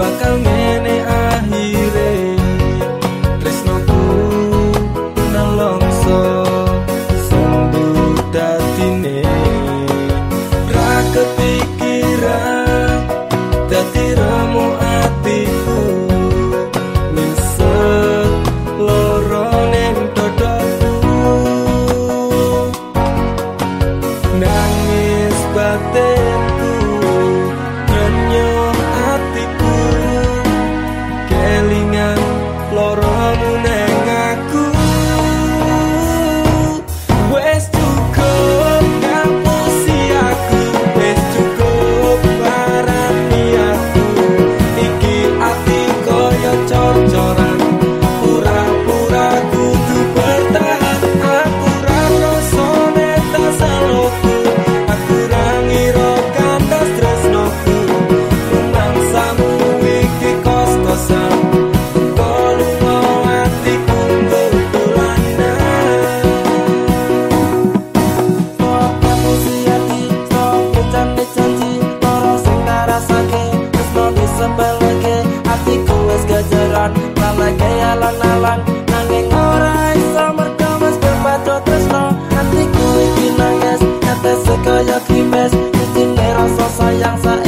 bakal ngene akhire Tresnoku nalongso sembuh datine Ra kepikiran dati remu atiku Nyeset loronin dodoku Nangis batin 相思。